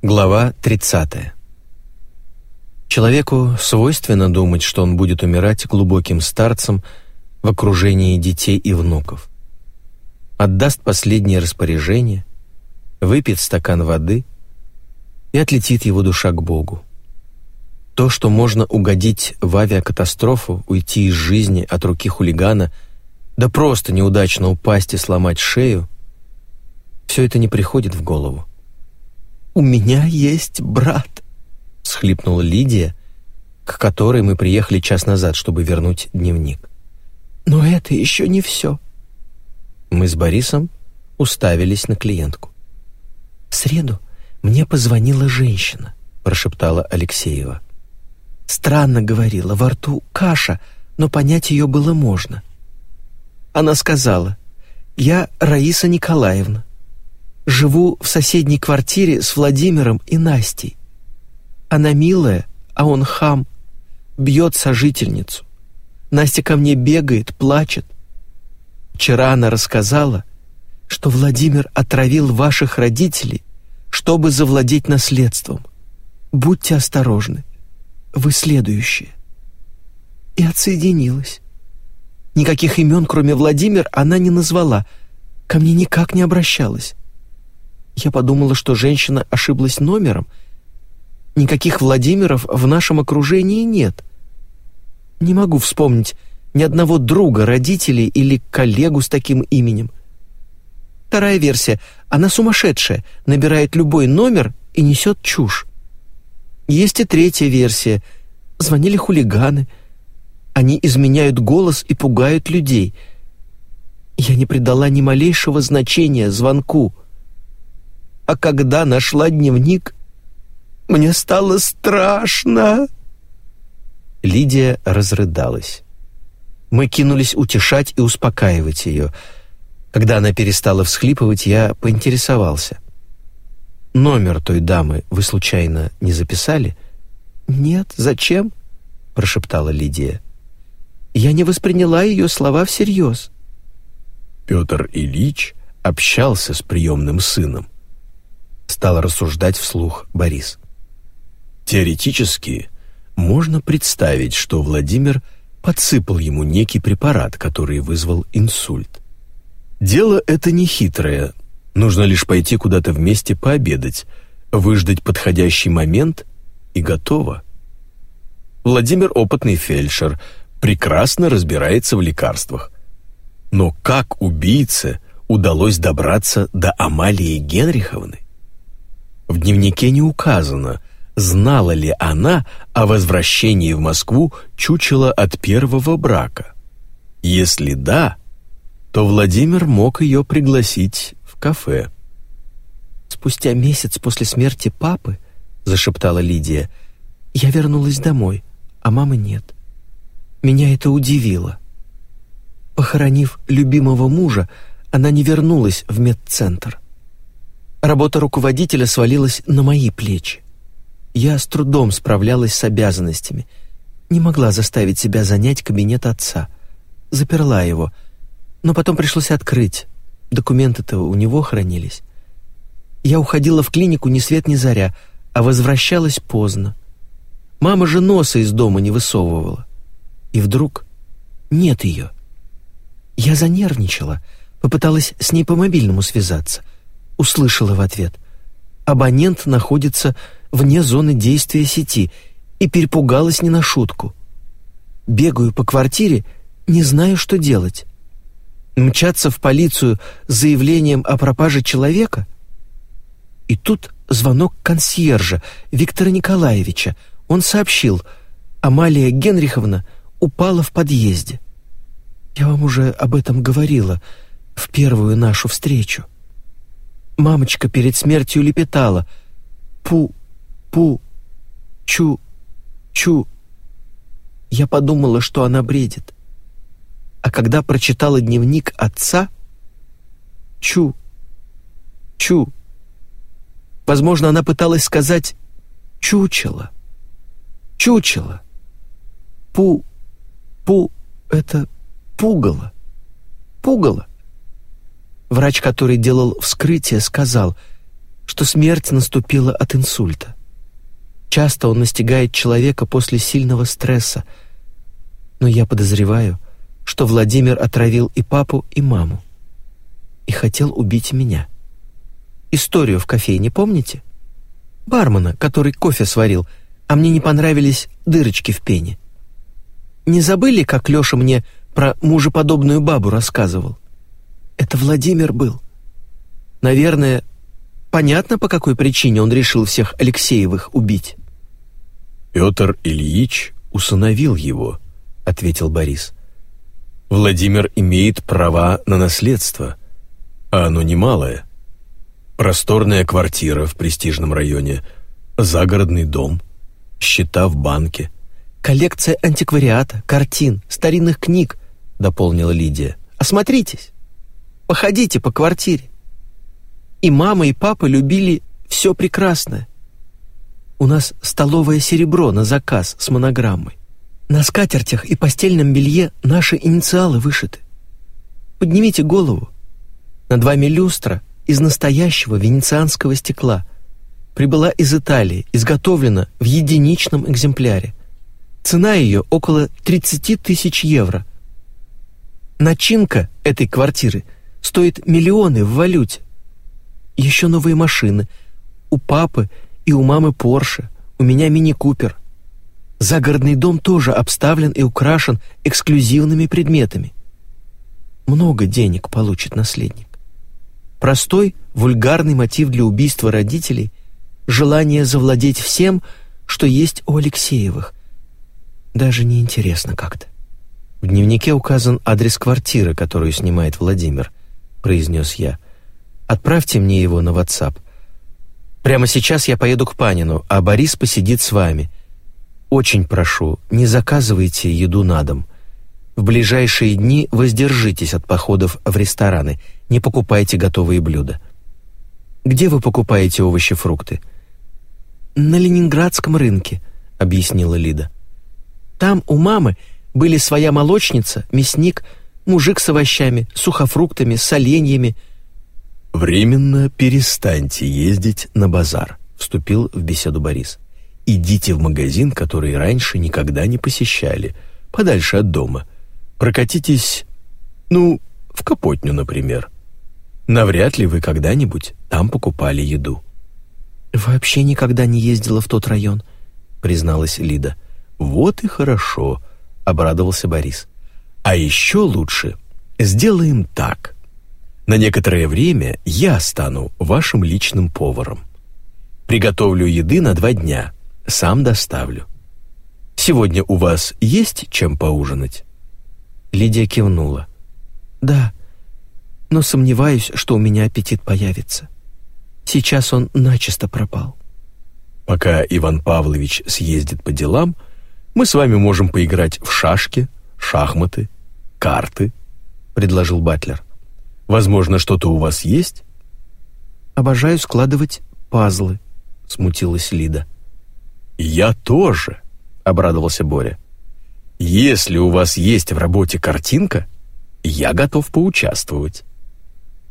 Глава 30. Человеку свойственно думать, что он будет умирать глубоким старцем в окружении детей и внуков. Отдаст последнее распоряжение, выпьет стакан воды и отлетит его душа к Богу. То, что можно угодить в авиакатастрофу, уйти из жизни от руки хулигана, да просто неудачно упасть и сломать шею, все это не приходит в голову. «У меня есть брат», — схлипнула Лидия, к которой мы приехали час назад, чтобы вернуть дневник. «Но это еще не все». Мы с Борисом уставились на клиентку. «В среду мне позвонила женщина», — прошептала Алексеева. «Странно говорила, во рту каша, но понять ее было можно». Она сказала, «Я Раиса Николаевна. Живу в соседней квартире с Владимиром и Настей. Она милая, а он хам, бьет сожительницу. Настя ко мне бегает, плачет. Вчера она рассказала, что Владимир отравил ваших родителей, чтобы завладеть наследством. Будьте осторожны. Вы следующие. И отсоединилась. Никаких имен, кроме Владимир, она не назвала. Ко мне никак не обращалась. Я подумала, что женщина ошиблась номером. Никаких Владимиров в нашем окружении нет. Не могу вспомнить ни одного друга, родителей или коллегу с таким именем. Вторая версия. Она сумасшедшая, набирает любой номер и несет чушь. Есть и третья версия. Звонили хулиганы. Они изменяют голос и пугают людей. Я не придала ни малейшего значения звонку — а когда нашла дневник, мне стало страшно. Лидия разрыдалась. Мы кинулись утешать и успокаивать ее. Когда она перестала всхлипывать, я поинтересовался. «Номер той дамы вы случайно не записали?» «Нет, зачем?» — прошептала Лидия. «Я не восприняла ее слова всерьез». Петр Ильич общался с приемным сыном стал рассуждать вслух Борис. Теоретически можно представить, что Владимир подсыпал ему некий препарат, который вызвал инсульт. Дело это не хитрое. Нужно лишь пойти куда-то вместе пообедать, выждать подходящий момент и готово. Владимир опытный фельдшер, прекрасно разбирается в лекарствах. Но как убийце удалось добраться до Амалии Генриховны? В дневнике не указано, знала ли она о возвращении в Москву чучела от первого брака. Если да, то Владимир мог ее пригласить в кафе. «Спустя месяц после смерти папы, — зашептала Лидия, — я вернулась домой, а мамы нет. Меня это удивило. Похоронив любимого мужа, она не вернулась в медцентр. Работа руководителя свалилась на мои плечи. Я с трудом справлялась с обязанностями. Не могла заставить себя занять кабинет отца. Заперла его. Но потом пришлось открыть. Документы-то у него хранились. Я уходила в клинику ни свет ни заря, а возвращалась поздно. Мама же носа из дома не высовывала. И вдруг нет ее. Я занервничала, попыталась с ней по мобильному связаться — услышала в ответ. Абонент находится вне зоны действия сети и перепугалась не на шутку. Бегаю по квартире, не знаю, что делать. Мчаться в полицию с заявлением о пропаже человека? И тут звонок консьержа Виктора Николаевича. Он сообщил, Амалия Генриховна упала в подъезде. Я вам уже об этом говорила в первую нашу встречу. Мамочка перед смертью лепетала «Пу, пу, чу, чу». Я подумала, что она бредит. А когда прочитала дневник отца, чу, чу. Возможно, она пыталась сказать «чучело», «чучело». Пу, пу — это пугало, пугало. Врач, который делал вскрытие, сказал, что смерть наступила от инсульта. Часто он настигает человека после сильного стресса, но я подозреваю, что Владимир отравил и папу, и маму. И хотел убить меня. Историю в кофейне помните? Бармена, который кофе сварил, а мне не понравились дырочки в пене. Не забыли, как Лёша мне про мужеподобную бабу рассказывал? Это Владимир был. Наверное, понятно, по какой причине он решил всех Алексеевых убить. Петр Ильич усыновил его, ответил Борис. Владимир имеет права на наследство, а оно немалое. Просторная квартира в престижном районе, загородный дом, счета в банке. «Коллекция антиквариата, картин, старинных книг», — дополнила Лидия. «Осмотритесь, походите по квартире». И мама, и папа любили все прекрасное. У нас столовое серебро на заказ с монограммой. На скатертях и постельном белье наши инициалы вышиты. Поднимите голову. Над вами люстра из настоящего венецианского стекла. Прибыла из Италии, изготовлена в единичном экземпляре. Цена ее около 30 тысяч евро. Начинка этой квартиры стоит миллионы в валюте. Еще новые машины. У папы и у мамы Порше, у меня мини-купер. Загородный дом тоже обставлен и украшен эксклюзивными предметами. Много денег получит наследник. Простой, вульгарный мотив для убийства родителей — желание завладеть всем, что есть у Алексеевых. Даже не интересно как-то. В дневнике указан адрес квартиры, которую снимает Владимир, произнес я. Отправьте мне его на WhatsApp. Прямо сейчас я поеду к Панину, а Борис посидит с вами. Очень прошу, не заказывайте еду на дом. В ближайшие дни воздержитесь от походов в рестораны, не покупайте готовые блюда. Где вы покупаете овощи, фрукты? На Ленинградском рынке, объяснила Лида. Там у мамы были своя молочница, мясник, мужик с овощами, сухофруктами, соленьями — «Временно перестаньте ездить на базар», — вступил в беседу Борис. «Идите в магазин, который раньше никогда не посещали, подальше от дома. Прокатитесь, ну, в Капотню, например. Навряд ли вы когда-нибудь там покупали еду». «Вообще никогда не ездила в тот район», — призналась Лида. «Вот и хорошо», — обрадовался Борис. «А еще лучше сделаем так». На некоторое время я стану вашим личным поваром. Приготовлю еды на два дня, сам доставлю. Сегодня у вас есть чем поужинать?» Лидия кивнула. «Да, но сомневаюсь, что у меня аппетит появится. Сейчас он начисто пропал». «Пока Иван Павлович съездит по делам, мы с вами можем поиграть в шашки, шахматы, карты», — предложил Батлер. Возможно, что-то у вас есть?» «Обожаю складывать пазлы», — смутилась Лида. «Я тоже», — обрадовался Боря. «Если у вас есть в работе картинка, я готов поучаствовать».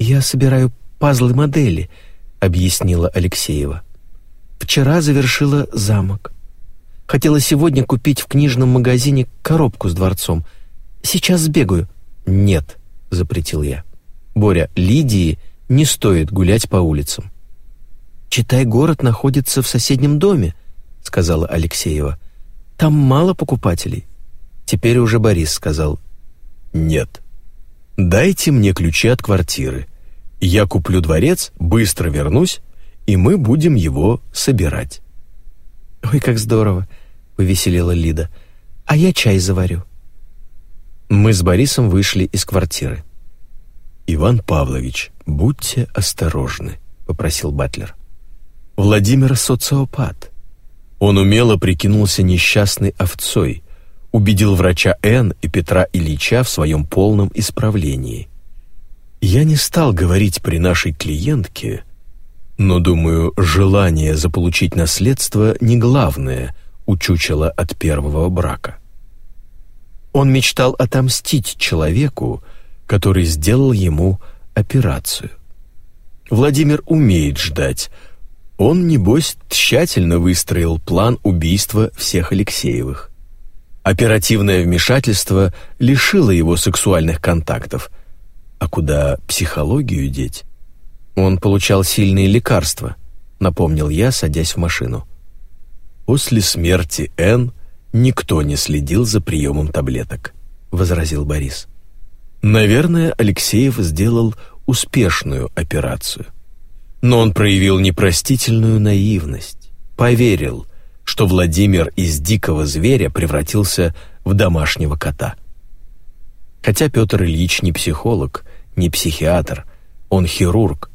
«Я собираю пазлы-модели», — объяснила Алексеева. «Вчера завершила замок. Хотела сегодня купить в книжном магазине коробку с дворцом. Сейчас сбегаю». «Нет», — запретил я. Боря, Лидии не стоит гулять по улицам. «Читай, город находится в соседнем доме», — сказала Алексеева. «Там мало покупателей». Теперь уже Борис сказал. «Нет. Дайте мне ключи от квартиры. Я куплю дворец, быстро вернусь, и мы будем его собирать». «Ой, как здорово!» — повеселела Лида. «А я чай заварю». Мы с Борисом вышли из квартиры. «Иван Павлович, будьте осторожны», — попросил Батлер. «Владимир социопат. Он умело прикинулся несчастной овцой, убедил врача Н и Петра Ильича в своем полном исправлении. Я не стал говорить при нашей клиентке, но, думаю, желание заполучить наследство не главное у чучела от первого брака. Он мечтал отомстить человеку, который сделал ему операцию. Владимир умеет ждать. Он, небось, тщательно выстроил план убийства всех Алексеевых. Оперативное вмешательство лишило его сексуальных контактов. А куда психологию деть? Он получал сильные лекарства, напомнил я, садясь в машину. После смерти Н никто не следил за приемом таблеток, возразил Борис. Наверное, Алексеев сделал успешную операцию. Но он проявил непростительную наивность, поверил, что Владимир из дикого зверя превратился в домашнего кота. Хотя Петр Ильич не психолог, не психиатр, он хирург,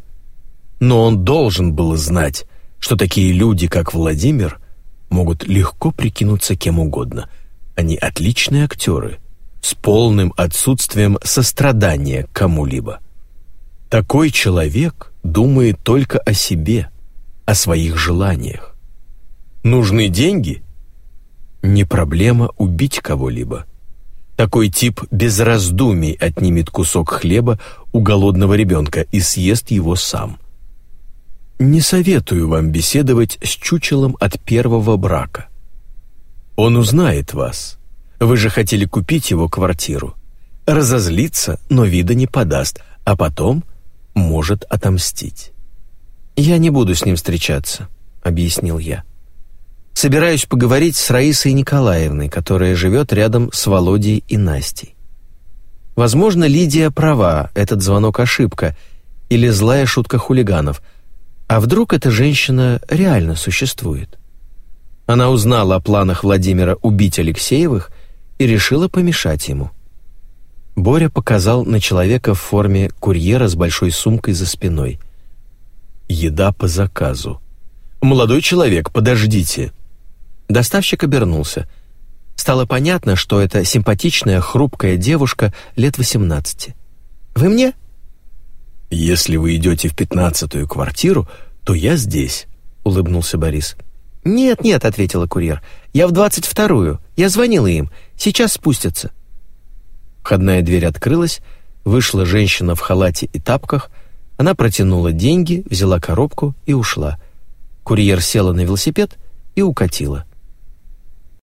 но он должен был знать, что такие люди, как Владимир, могут легко прикинуться кем угодно. Они отличные актеры, с полным отсутствием сострадания к кому-либо. Такой человек думает только о себе, о своих желаниях. Нужны деньги? Не проблема убить кого-либо. Такой тип без раздумий отнимет кусок хлеба у голодного ребенка и съест его сам. Не советую вам беседовать с чучелом от первого брака. Он узнает вас. Вы же хотели купить его квартиру. Разозлится, но вида не подаст, а потом может отомстить. «Я не буду с ним встречаться», — объяснил я. «Собираюсь поговорить с Раисой Николаевной, которая живет рядом с Володей и Настей. Возможно, Лидия права, этот звонок ошибка или злая шутка хулиганов — а вдруг эта женщина реально существует? Она узнала о планах Владимира убить Алексеевых и решила помешать ему. Боря показал на человека в форме курьера с большой сумкой за спиной. «Еда по заказу». «Молодой человек, подождите». Доставщик обернулся. Стало понятно, что это симпатичная, хрупкая девушка лет 18. «Вы мне?» «Если вы идете в пятнадцатую квартиру, то я здесь», — улыбнулся Борис. «Нет, нет», — ответила курьер. «Я в двадцать вторую. Я звонила им. Сейчас спустятся». Входная дверь открылась, вышла женщина в халате и тапках. Она протянула деньги, взяла коробку и ушла. Курьер села на велосипед и укатила.